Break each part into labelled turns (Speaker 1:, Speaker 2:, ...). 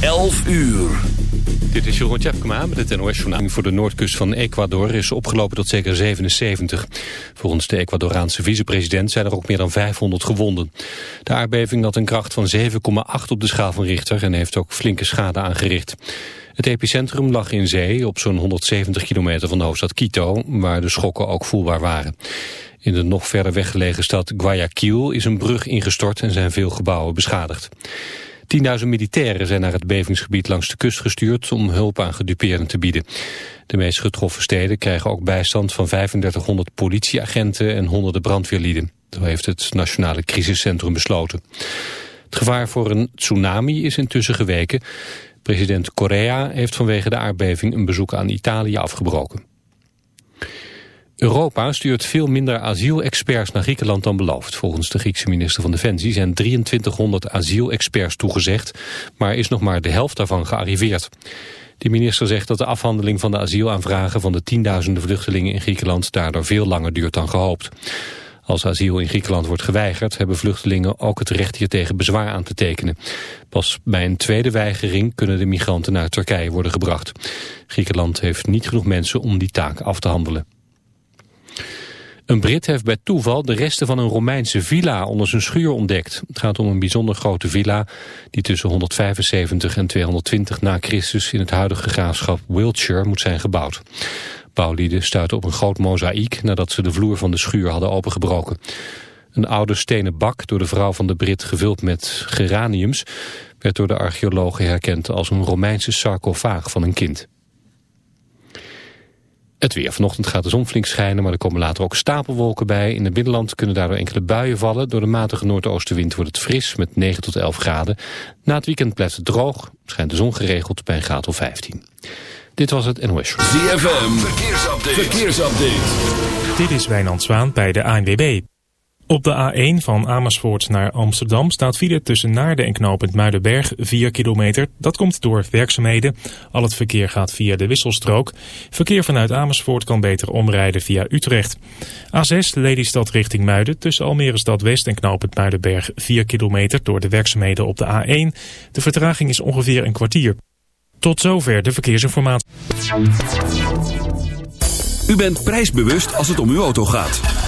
Speaker 1: 11 uur.
Speaker 2: Dit is Jeroen Tjepkema met het NOS Journaal. Voor de noordkust van Ecuador is opgelopen tot zeker 77. Volgens de Ecuadoraanse vicepresident zijn er ook meer dan 500 gewonden. De aardbeving had een kracht van 7,8 op de schaal van Richter... en heeft ook flinke schade aangericht. Het epicentrum lag in zee op zo'n 170 kilometer van de hoofdstad Quito... waar de schokken ook voelbaar waren. In de nog verder weggelegen stad Guayaquil is een brug ingestort... en zijn veel gebouwen beschadigd. 10.000 militairen zijn naar het bevingsgebied langs de kust gestuurd om hulp aan gedupeerden te bieden. De meest getroffen steden krijgen ook bijstand van 3500 politieagenten en honderden brandweerlieden. Zo heeft het Nationale Crisiscentrum besloten. Het gevaar voor een tsunami is intussen geweken. President Correa heeft vanwege de aardbeving een bezoek aan Italië afgebroken. Europa stuurt veel minder asielexperts naar Griekenland dan beloofd. Volgens de Griekse minister van Defensie zijn 2300 asielexperts toegezegd, maar is nog maar de helft daarvan gearriveerd. De minister zegt dat de afhandeling van de asielaanvragen van de tienduizenden vluchtelingen in Griekenland daardoor veel langer duurt dan gehoopt. Als asiel in Griekenland wordt geweigerd, hebben vluchtelingen ook het recht hier tegen bezwaar aan te tekenen. Pas bij een tweede weigering kunnen de migranten naar Turkije worden gebracht. Griekenland heeft niet genoeg mensen om die taak af te handelen. Een Brit heeft bij toeval de resten van een Romeinse villa onder zijn schuur ontdekt. Het gaat om een bijzonder grote villa die tussen 175 en 220 na Christus in het huidige graafschap Wiltshire moet zijn gebouwd. Bouwlieden stuiten op een groot mozaïek nadat ze de vloer van de schuur hadden opengebroken. Een oude stenen bak, door de vrouw van de Brit gevuld met geraniums, werd door de archeologen herkend als een Romeinse sarcofaag van een kind. Het weer. Vanochtend gaat de zon flink schijnen, maar er komen later ook stapelwolken bij. In het binnenland kunnen daardoor enkele buien vallen. Door de matige noordoostenwind wordt het fris met 9 tot 11 graden. Na het weekend blijft het droog. Schijnt de zon geregeld bij een graad of 15. Dit was het NOS.
Speaker 1: ZFM. Verkeersupdate. Verkeersupdate.
Speaker 3: Dit is Wijnand Zwaan bij de ANWB. Op de A1 van Amersfoort naar Amsterdam staat file tussen Naarden en knooppunt Muidenberg 4 kilometer. Dat komt door werkzaamheden. Al het verkeer gaat via de wisselstrook. Verkeer vanuit Amersfoort kan beter omrijden via Utrecht. A6 Lelystad richting Muiden tussen Almere Stad West en knooppunt Muidenberg 4 kilometer door de werkzaamheden op de A1. De vertraging is ongeveer een kwartier. Tot zover de verkeersinformatie.
Speaker 1: U bent prijsbewust als het om uw auto gaat.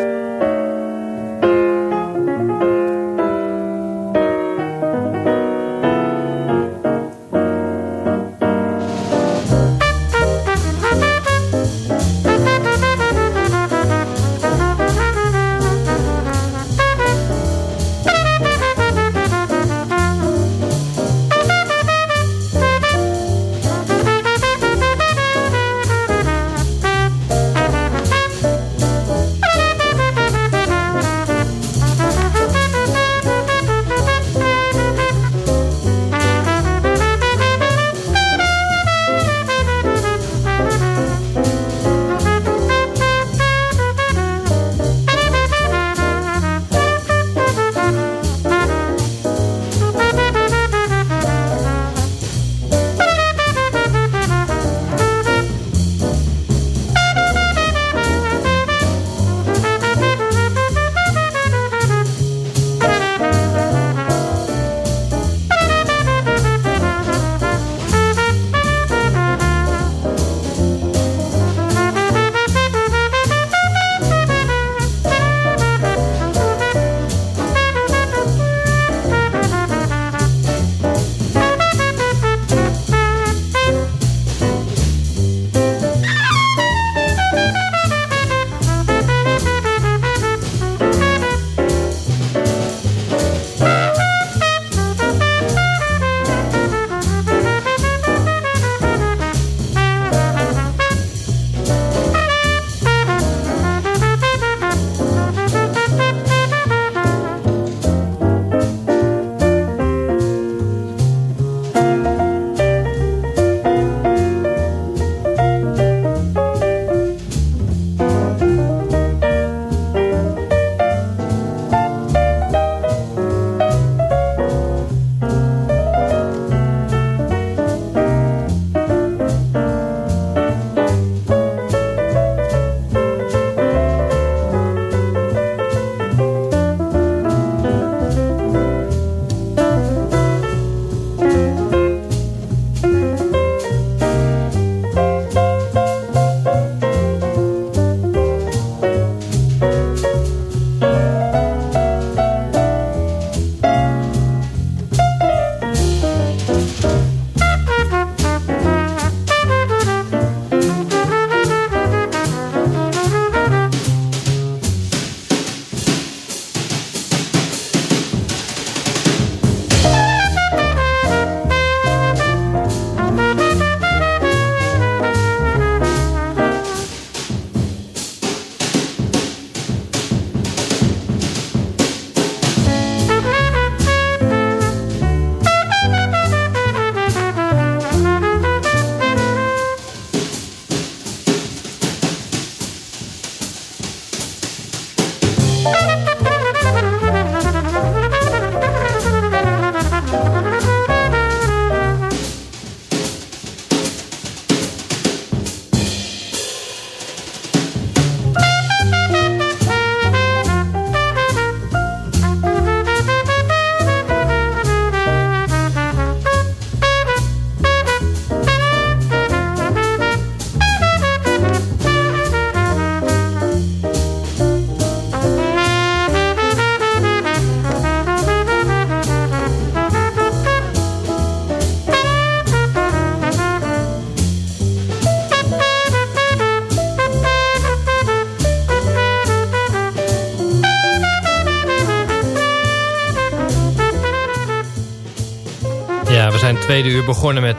Speaker 4: Tweede uur begonnen met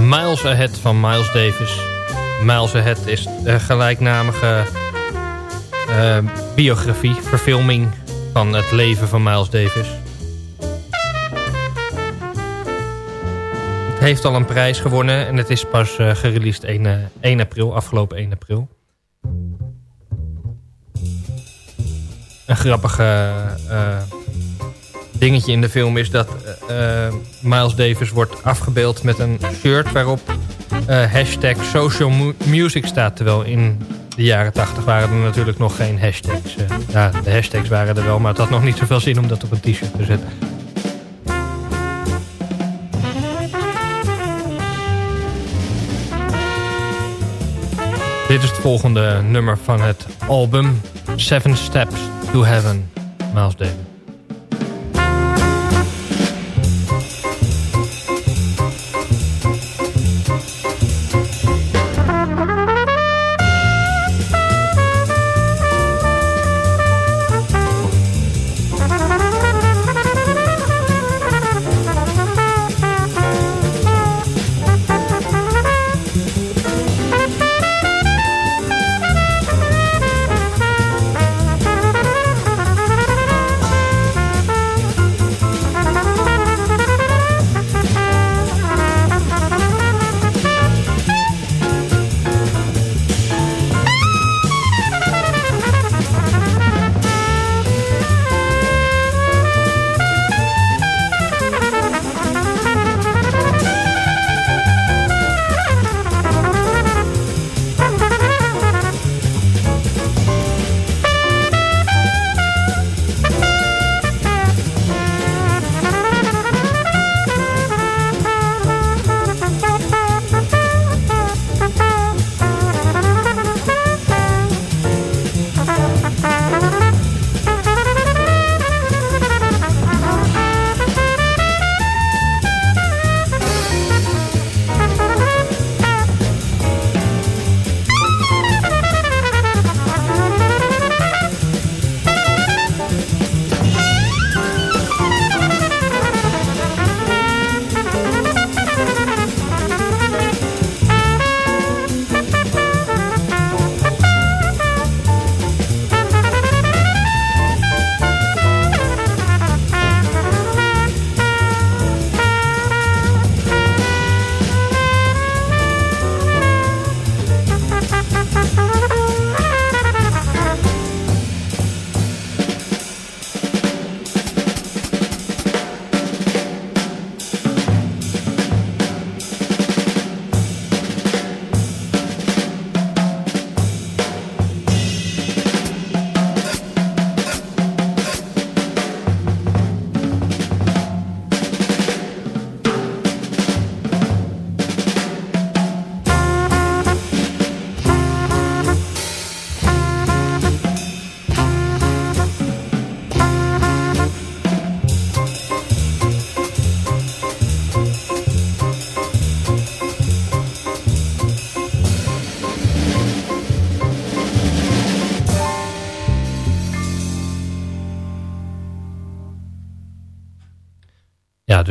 Speaker 4: Miles Ahead van Miles Davis. Miles Ahead is de gelijknamige uh, biografie, verfilming van het leven van Miles Davis. Het heeft al een prijs gewonnen en het is pas uh, gereleased 1, 1 april, afgelopen 1 april. Een grappige dingetje in de film is dat Miles Davis wordt afgebeeld met een shirt waarop uh, hashtag social mu music staat. Terwijl in de jaren 80 waren er natuurlijk nog geen hashtags. Uh, ja, de hashtags waren er wel, maar het had nog niet zoveel zin om dat op een t-shirt te zetten. Dit is het volgende nummer van het album Seven Steps to Heaven, Miles Davis.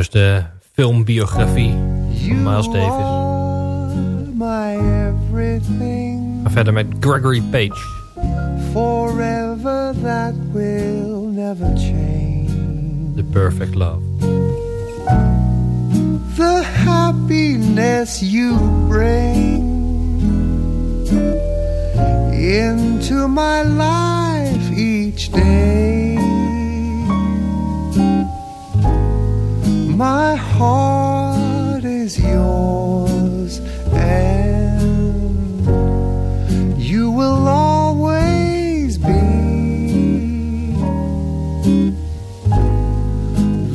Speaker 4: Dus de filmbiografie van Miles Davis. Maar verder met Gregory Page. Forever that will never change. The Perfect Love. The happiness you bring into my life each day. My heart is yours and you will always be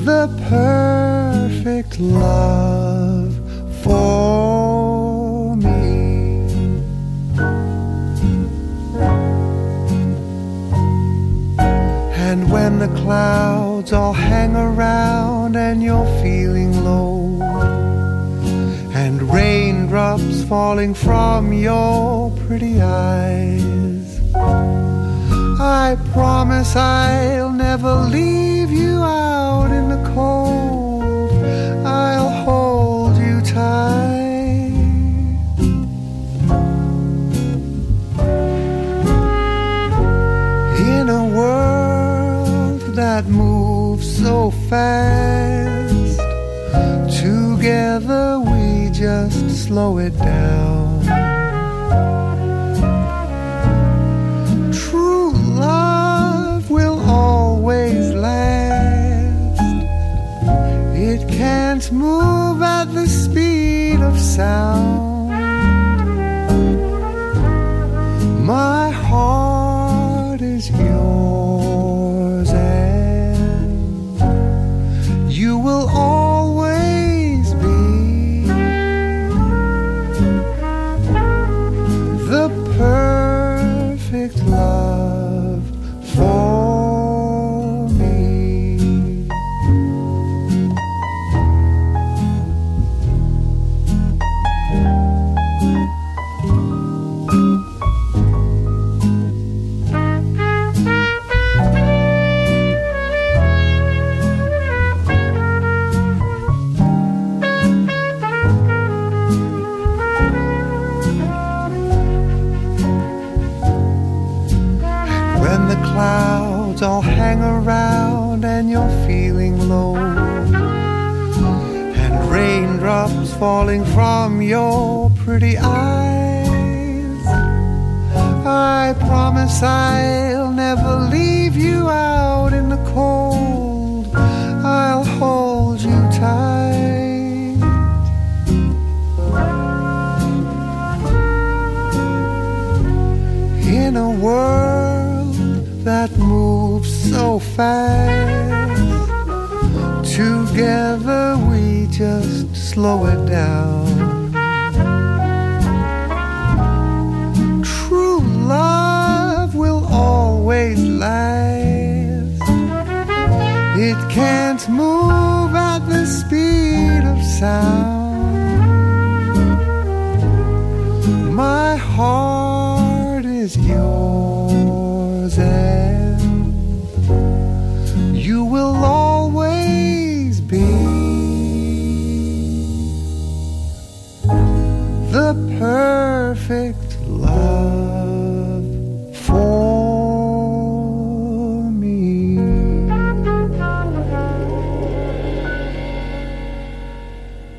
Speaker 4: the perfect love for me. And when the clouds clouds all hang around and you're feeling low. And raindrops falling from your pretty eyes. I promise I'll never leave you out in the cold. I'll hold you tight. that move so fast. Together we just slow it down. True love will always last. It can't move at the speed of sound. My falling from your pretty eyes, I promise I'll never leave you out in the cold. I'll hold you tight. in a world that moves so fast. Together we just slow it down. True love will always last. It can't move at the speed of sound.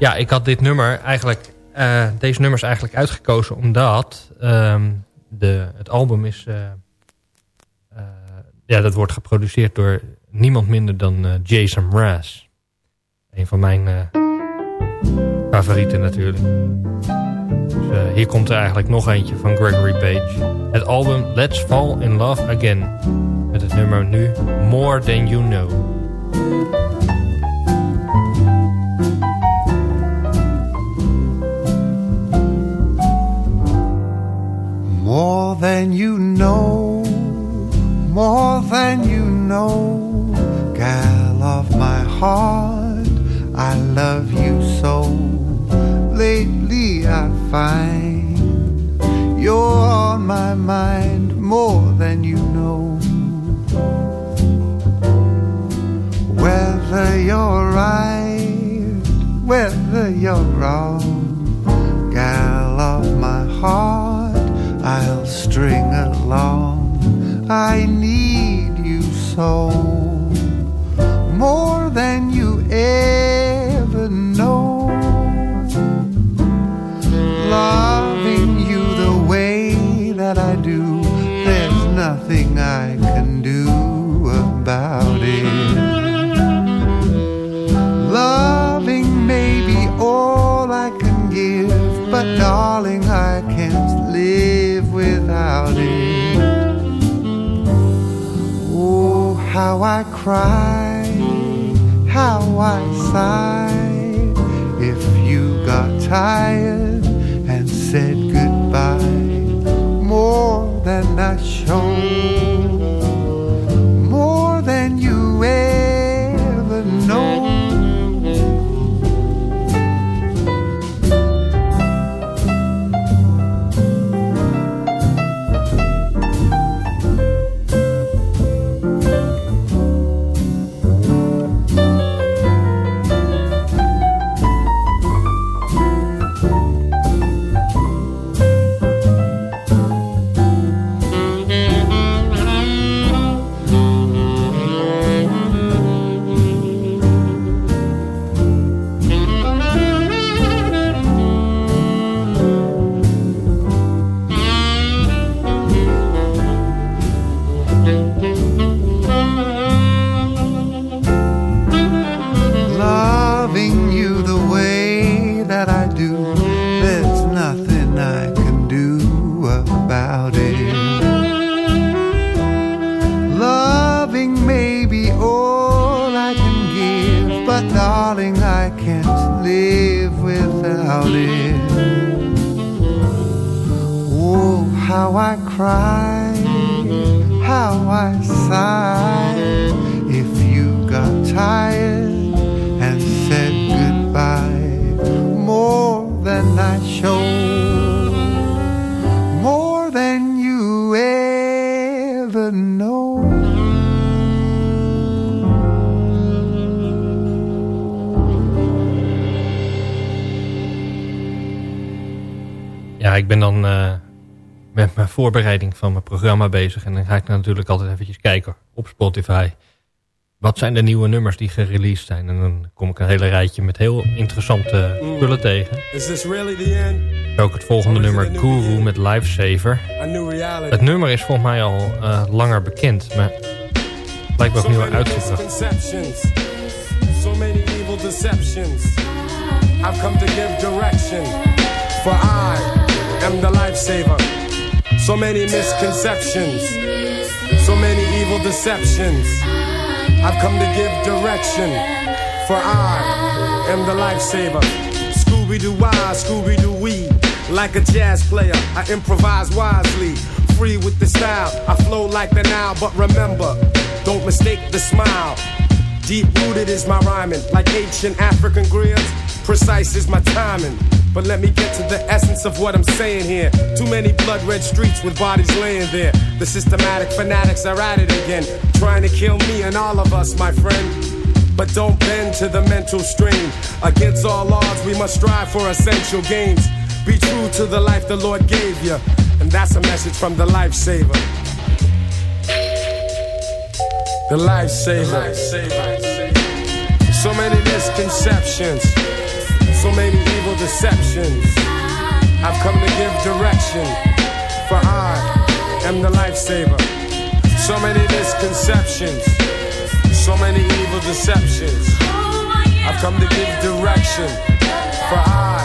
Speaker 5: Ja, ik had dit nummer eigenlijk... eh, deze nummers eigenlijk uitgekozen omdat... ehm, de, het album is... eh, eh, ja, dat wordt geproduceerd door niemand minder dan Jason Mraz. Een van mijn favorieten natuurlijk. Dus hier komt er eigenlijk nog eentje van Gregory Page. Het album Let's Fall in Love Again. Met het nummer nu More Than You Know.
Speaker 4: More than you know, more than you know, gal of my heart, I love you so. Lately I find you're on my mind more than you know. Whether you're right, whether you're wrong, gal of my heart, I'll string along. I need you so more than you ever cry, how I sigh. If you got tired I sigh. If you got tired and said goodbye, more than I showed, more than you ever know.
Speaker 5: Ja, ik ben dan eh, met mijn voorbereiding van mijn programma bezig. En dan ga ik natuurlijk altijd eventjes kijken op Spotify. Wat zijn de nieuwe nummers die gereleased zijn? En dan kom ik een hele rijtje met heel interessante spullen tegen.
Speaker 6: Is this really the end?
Speaker 5: Ook het volgende nummer Guru met Lifesaver. Het nummer is volgens mij al eh, langer bekend. Maar blijkbaar
Speaker 6: So
Speaker 5: opnieuw
Speaker 6: many
Speaker 5: uitgebracht.
Speaker 6: So many evil deceptions. I've come to give direction. For I am the lifesaver. So many misconceptions. So many evil deceptions. I've come to give direction. For I am the lifesaver. Scooby-Doo I, Scooby-Doo wee. Like a jazz player, I improvise wisely. Free with the style, I flow like the Nile. But remember, don't mistake the smile. Deep rooted is my rhyming, like ancient African griots. Precise is my timing. But let me get to the essence of what I'm saying here. Too many blood red streets with bodies laying there. The systematic fanatics are at it again, trying to kill me and all of us, my friend. But don't bend to the mental strain. Against all odds, we must strive for essential gains. Be true to the life the Lord gave you. And that's a message from the lifesaver. The lifesaver. So many misconceptions. So many evil deceptions. I've come to give direction. For I am the lifesaver. So many misconceptions. So many evil deceptions. I've come to give direction. For I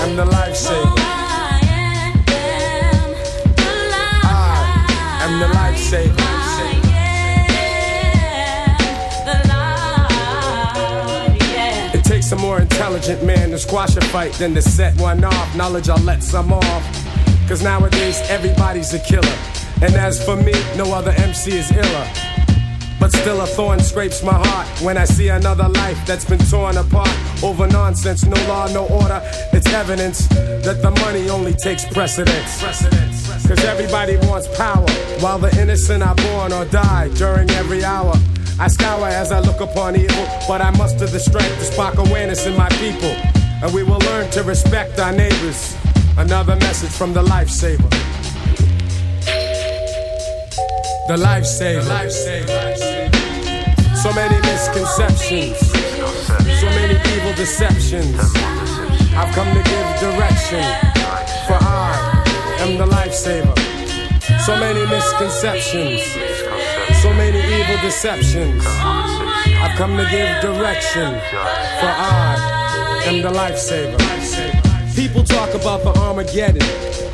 Speaker 6: am the lifesaver. I am the lifesaver. Takes a more intelligent man to squash a fight than to set one off. Knowledge, I'll let some off. Cause nowadays everybody's a killer. And as for me, no other MC is iller. But still a thorn scrapes my heart when I see another life that's been torn apart over nonsense, no law, no order. It's evidence that the money only takes precedence. Cause everybody wants power while the innocent are born or die during every hour. I scour as I look upon evil, but I muster the strength to spark awareness in my people. And we will learn to respect our neighbors. Another message from the lifesaver. The lifesaver. So many misconceptions. So many evil deceptions. I've come to give direction. For I am the lifesaver. So many misconceptions. So many evil deceptions. I've come to give direction. For I am the lifesaver. People talk about the Armageddon.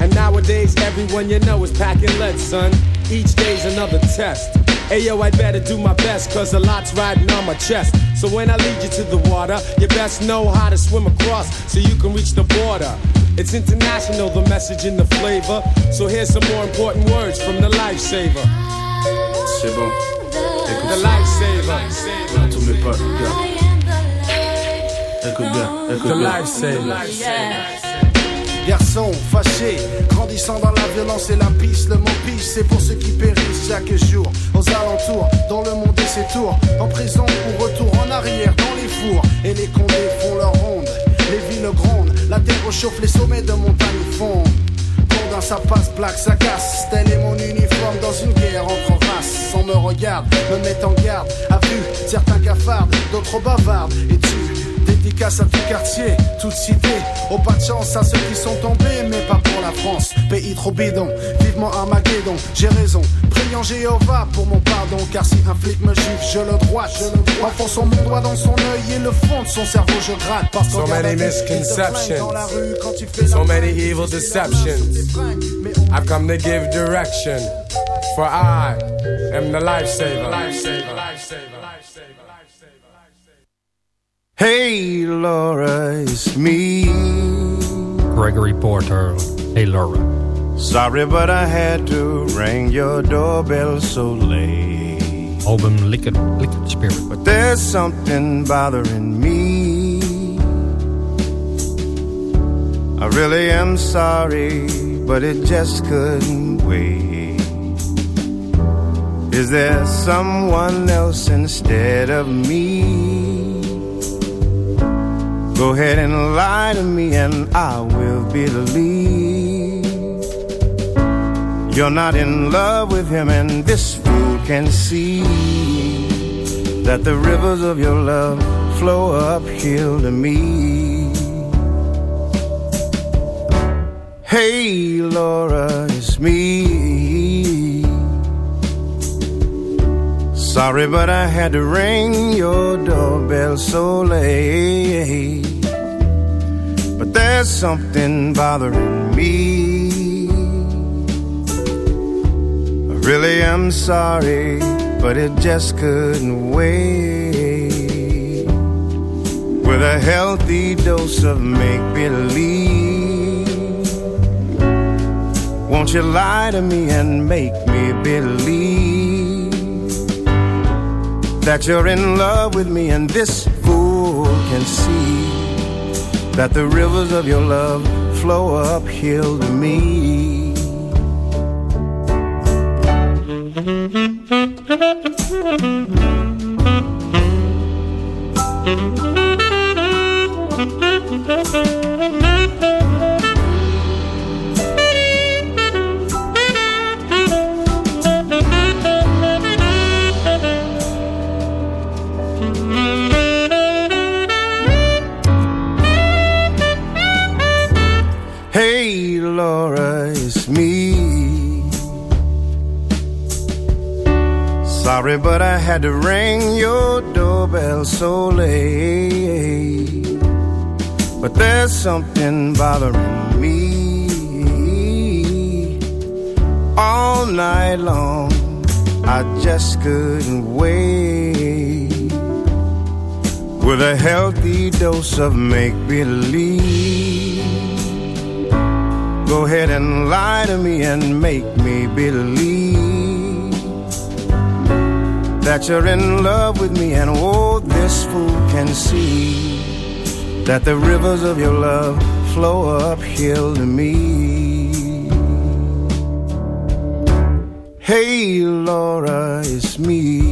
Speaker 6: And nowadays, everyone you know is packing lead, son. Each day's another test. Ayo, I better do my best, cause a lot's riding on my chest. So when I lead you to the water, you best know how to swim across so you can reach the border. It's international, the message and the flavor. So here's some more important words from the lifesaver.
Speaker 7: C'est bon.
Speaker 6: The
Speaker 7: Écoute ça. tous mes potes, regarde. Écoute bien,
Speaker 6: The
Speaker 7: écoute bien.
Speaker 8: Garçon fâché, grandissant dans la violence et la piste, le mot pige, c'est pour ceux qui périssent chaque jour. Aux alentours, dans le monde et ses tours, en prison ou retour en arrière dans les fours. Et les condés font leur ronde, les villes grondent, la terre chauffe, les sommets de montagne fondent. Condin, ça passe, plaque, ça casse. Tel est mon uniforme dans une guerre entre. On me regarde, me met en garde. A vue, certains cafardent, d'autres bavardent. Et tu Dédicace à tout quartier, toute cité. Au pas de chance à ceux qui sont tombés, mais pas pour la France. Pays trop bidon, vivement Armageddon. J'ai raison, priant Jéhovah pour mon pardon. Car si un flic me gifle, je le droite. Je le droite. Enfonçant mon doigt dans son œil et le fond de son cerveau, je gratte. Parce
Speaker 6: So many
Speaker 8: dans la
Speaker 6: misconceptions.
Speaker 8: rue, quand tu fais
Speaker 6: So many evil deceptions. I've come to give direction. For I am the lifesaver. Lifesaver. Lifesaver. Lifesaver. Lifesaver.
Speaker 9: Hey, Laura, it's me.
Speaker 7: Gregory Porter, Hey Laura.
Speaker 9: Sorry, but I had to ring your doorbell so late.
Speaker 7: Album Liquid, Liquid Spirit.
Speaker 9: But there's something bothering me. I really am sorry, but it just couldn't wait. Is there someone else instead of me? Go ahead and lie to me, and I will believe. You're not in love with him, and this fool can see that the rivers of your love flow uphill to me. Hey, Laura, Sorry, but I had to ring your doorbell so late. But there's something bothering me. I really am sorry, but it just couldn't wait. With a healthy dose of make believe. Won't you lie to me and make me believe that you're in love with me and this fool can see that the rivers of your love flow uphill to me. Something bothering me. All night long, I just couldn't wait. With a healthy dose of make believe. Go ahead and lie to me and make me believe that you're in love with me, and oh, this fool can see that the rivers of your love flow uphill to me. Hey, Laura, it's me.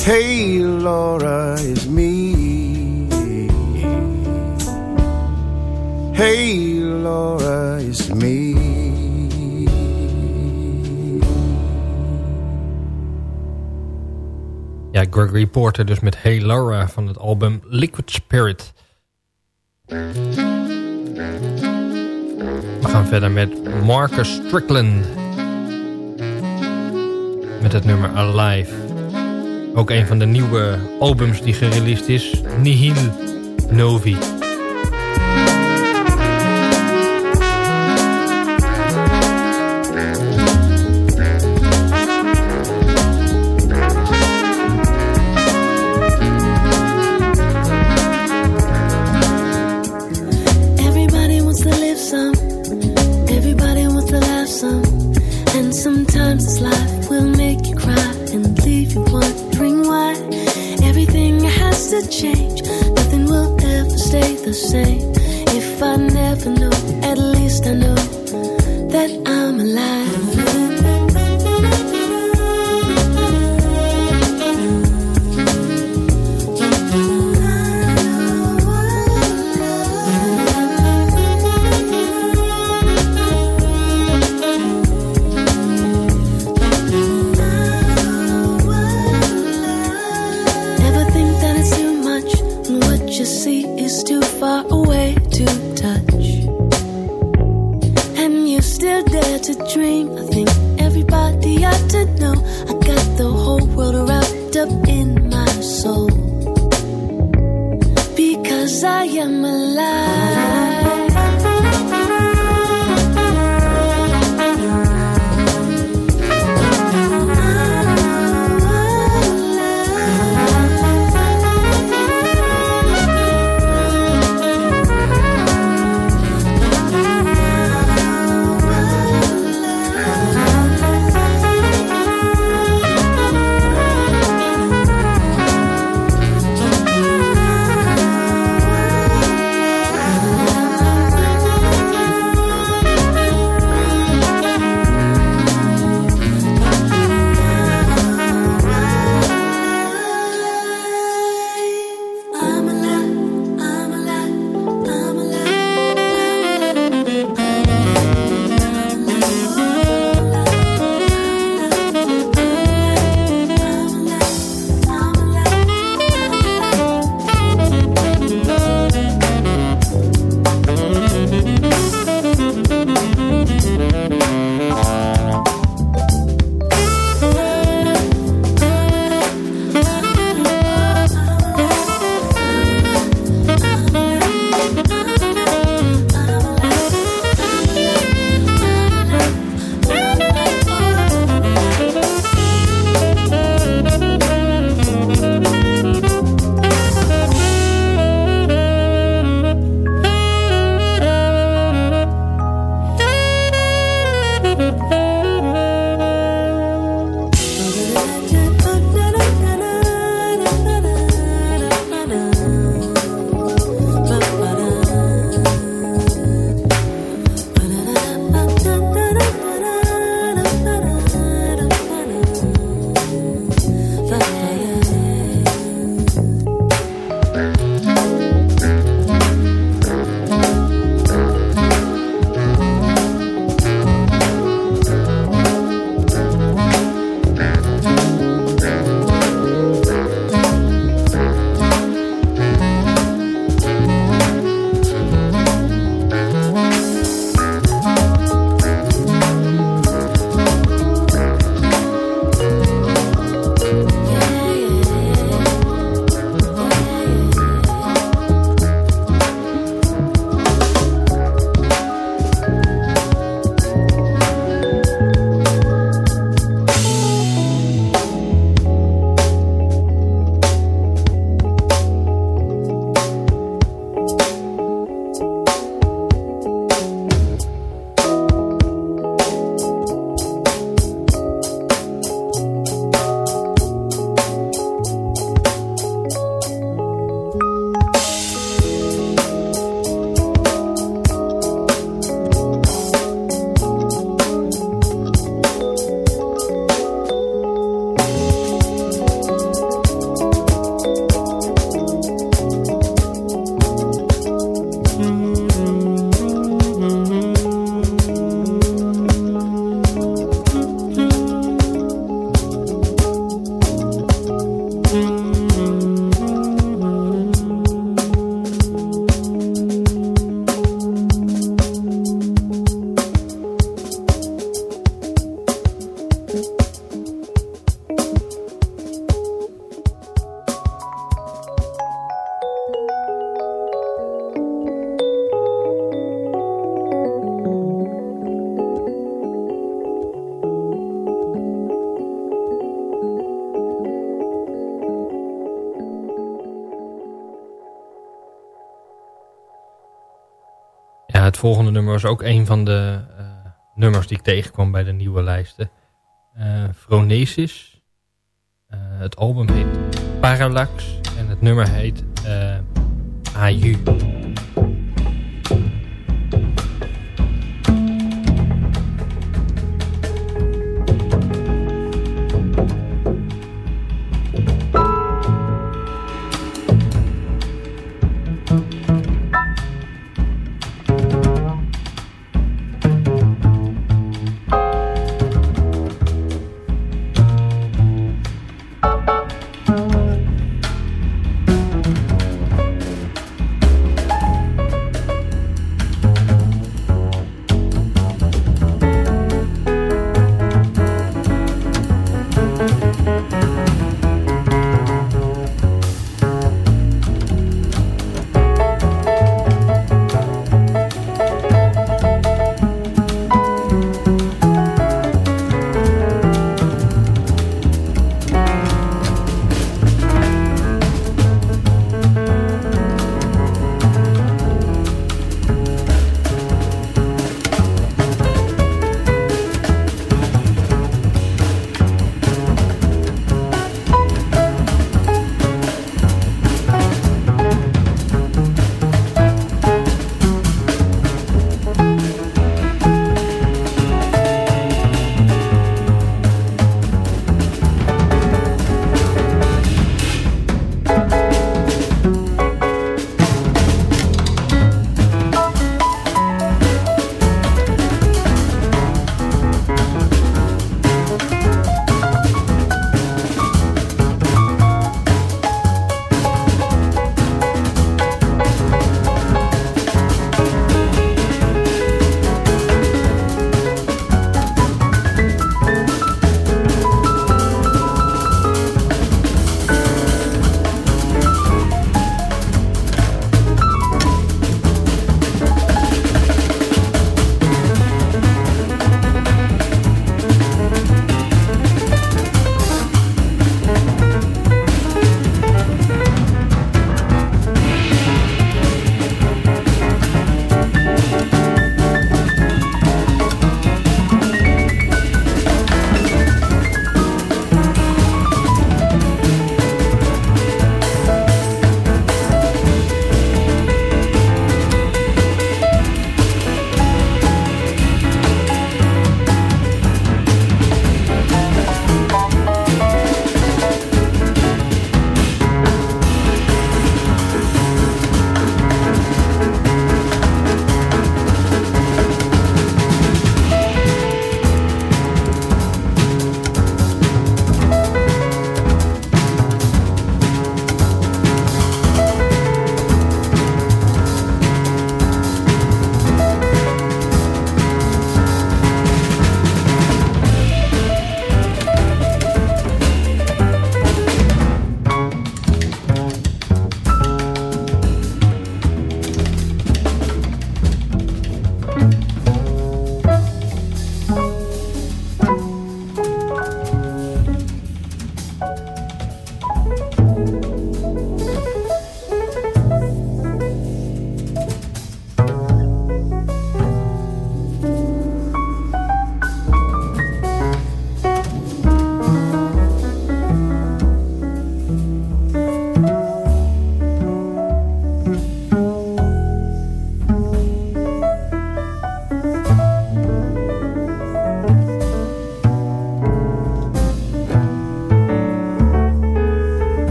Speaker 9: Hey, Laura, it's me. Hey, Laura, it's me.
Speaker 7: Ja, Gregory Porter dus met Hey Laura van het album Liquid Spirit. We gaan verder met Marcus Strickland. Met het nummer Alive. Ook een van de nieuwe albums die gereleased is. Nihil Novi.
Speaker 10: You see is too far away to touch. And you still dare to dream. I think everybody ought to know.
Speaker 7: I got the whole world wrapped up in my soul. Because I am alive.
Speaker 5: Volgende nummer was ook een van de eh, nummers die ik tegenkwam bij de nieuwe lijsten. Eh Phronesis. Eh, het album heet Parallax en het nummer heet AU.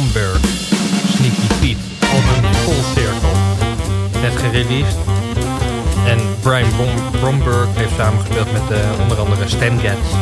Speaker 5: Bromberg. Sneaky Pete. Album Full Circle. Net gereleased. En Brian Brom Bromberg heeft samengespeeld met eh, onder andere Stan Getz.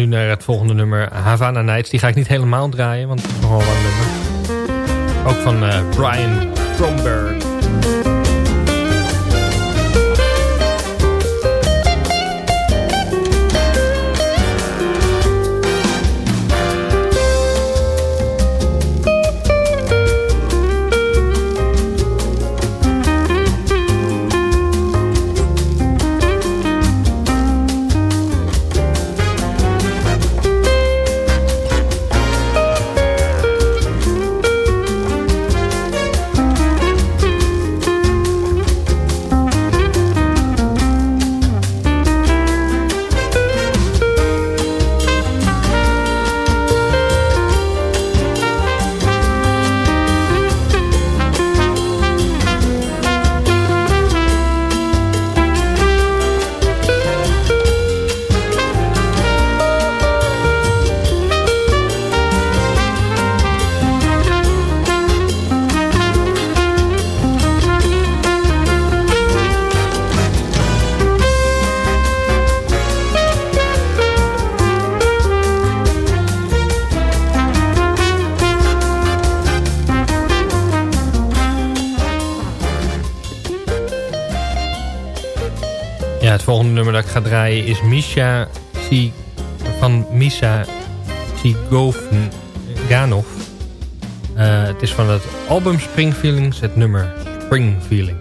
Speaker 5: Nu naar het volgende nummer, Havana Nights. Die ga ik niet helemaal draaien, want het is nogal een nummer. Ook van eh, Brian Stromberg. Misha van Misha Sigoganov. Uh, het is van het album Spring Feelings, het nummer Spring Feeling.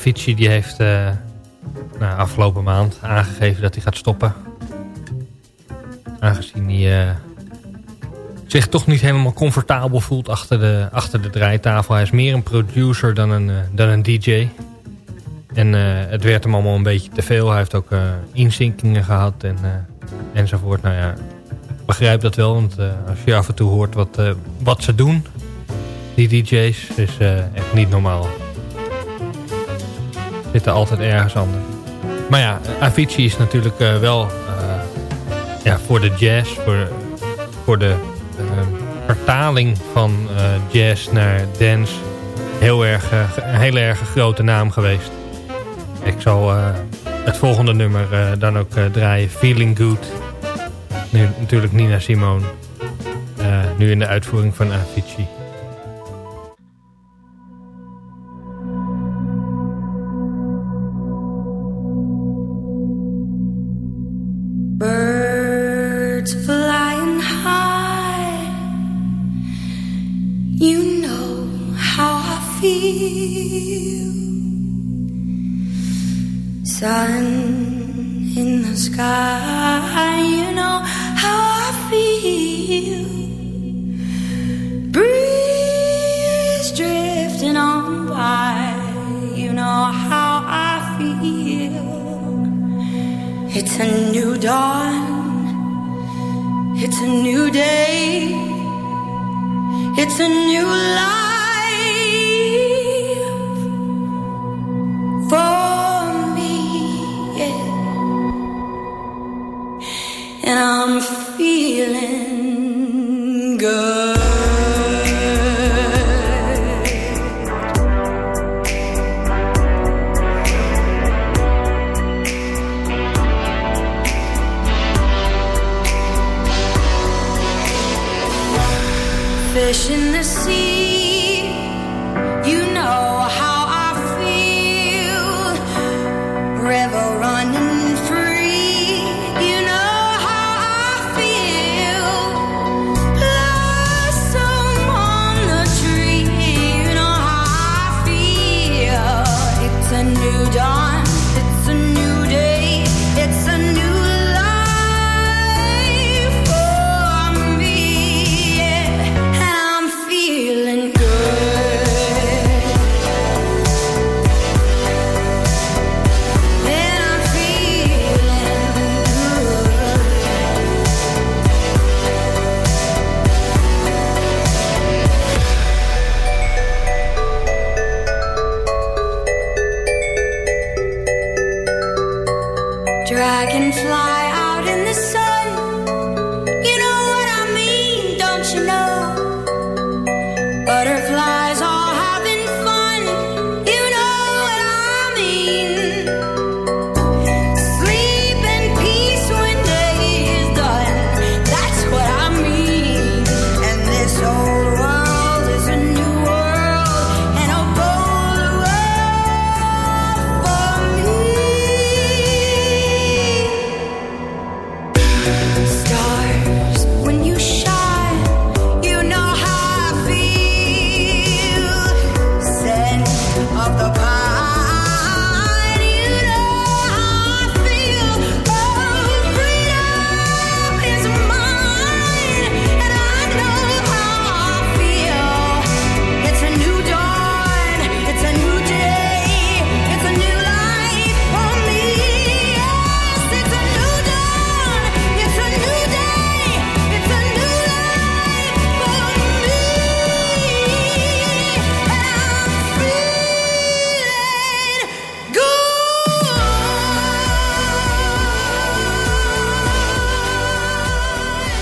Speaker 11: Avicii die heeft eh, nou, afgelopen maand aangegeven dat hij gaat stoppen. Aangezien hij eh, zich toch niet helemaal comfortabel voelt achter de, achter de draaitafel. Hij is meer een producer dan een, eh, dan een DJ. En het werd hem allemaal een beetje te veel. Hij heeft ook inzinkingen gehad en, enzovoort. Nou ja, begrijp dat wel. Want als je af en toe hoort wat, wat ze doen, die DJ's, is echt niet normaal. Zitten altijd ergens anders. Maar ja, Avicii is natuurlijk eh, wel eh, ja, voor de jazz, voor, voor de eh, vertaling van jazz naar dance heel erg, een hele erg grote naam geweest. Ik zal het volgende nummer dan ook draaien, Feeling Good. Nu natuurlijk Nina Simone. Nu in de uitvoering van Avicii.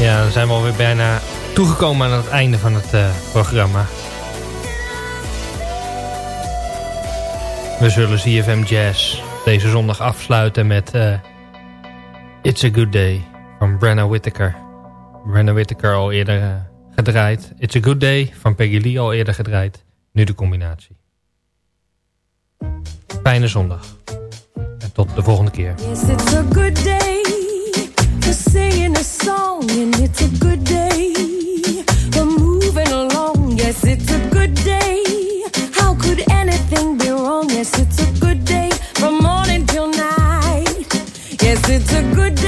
Speaker 11: Ja, dan zijn we alweer bijna toegekomen aan het einde van het eh, programma. We zullen ZFM Jazz deze zondag afsluiten met eh, It's a Good Day van Brenna Whittaker. Brenna Whittaker al eerder eh, gedraaid. It's a Good Day van Peggy Lee al eerder gedraaid. Nu de combinatie. Fijne zondag. En tot de volgende keer.
Speaker 12: It's a good day singing a song and it's a good day. We're moving along, yes, it's a good day. How could anything be wrong? Yes, it's
Speaker 1: a good day from morning till night. Yes, it's a good day.